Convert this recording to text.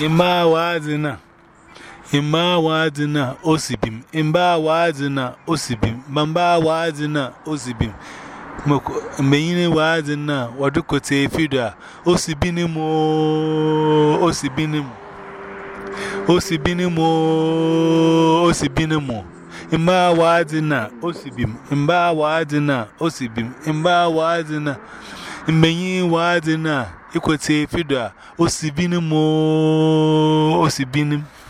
mba awa adị na mba awa adị na osibi m mba awa adị na osibi m ma mba awa adị na osibi m mgbe nyere adị na wadukọta efido a o ni m osibi ni m osibi ni mba awa adị na osibi m mba awa adị na osibi m mba awa adị na osibi mmenyi adị a ooo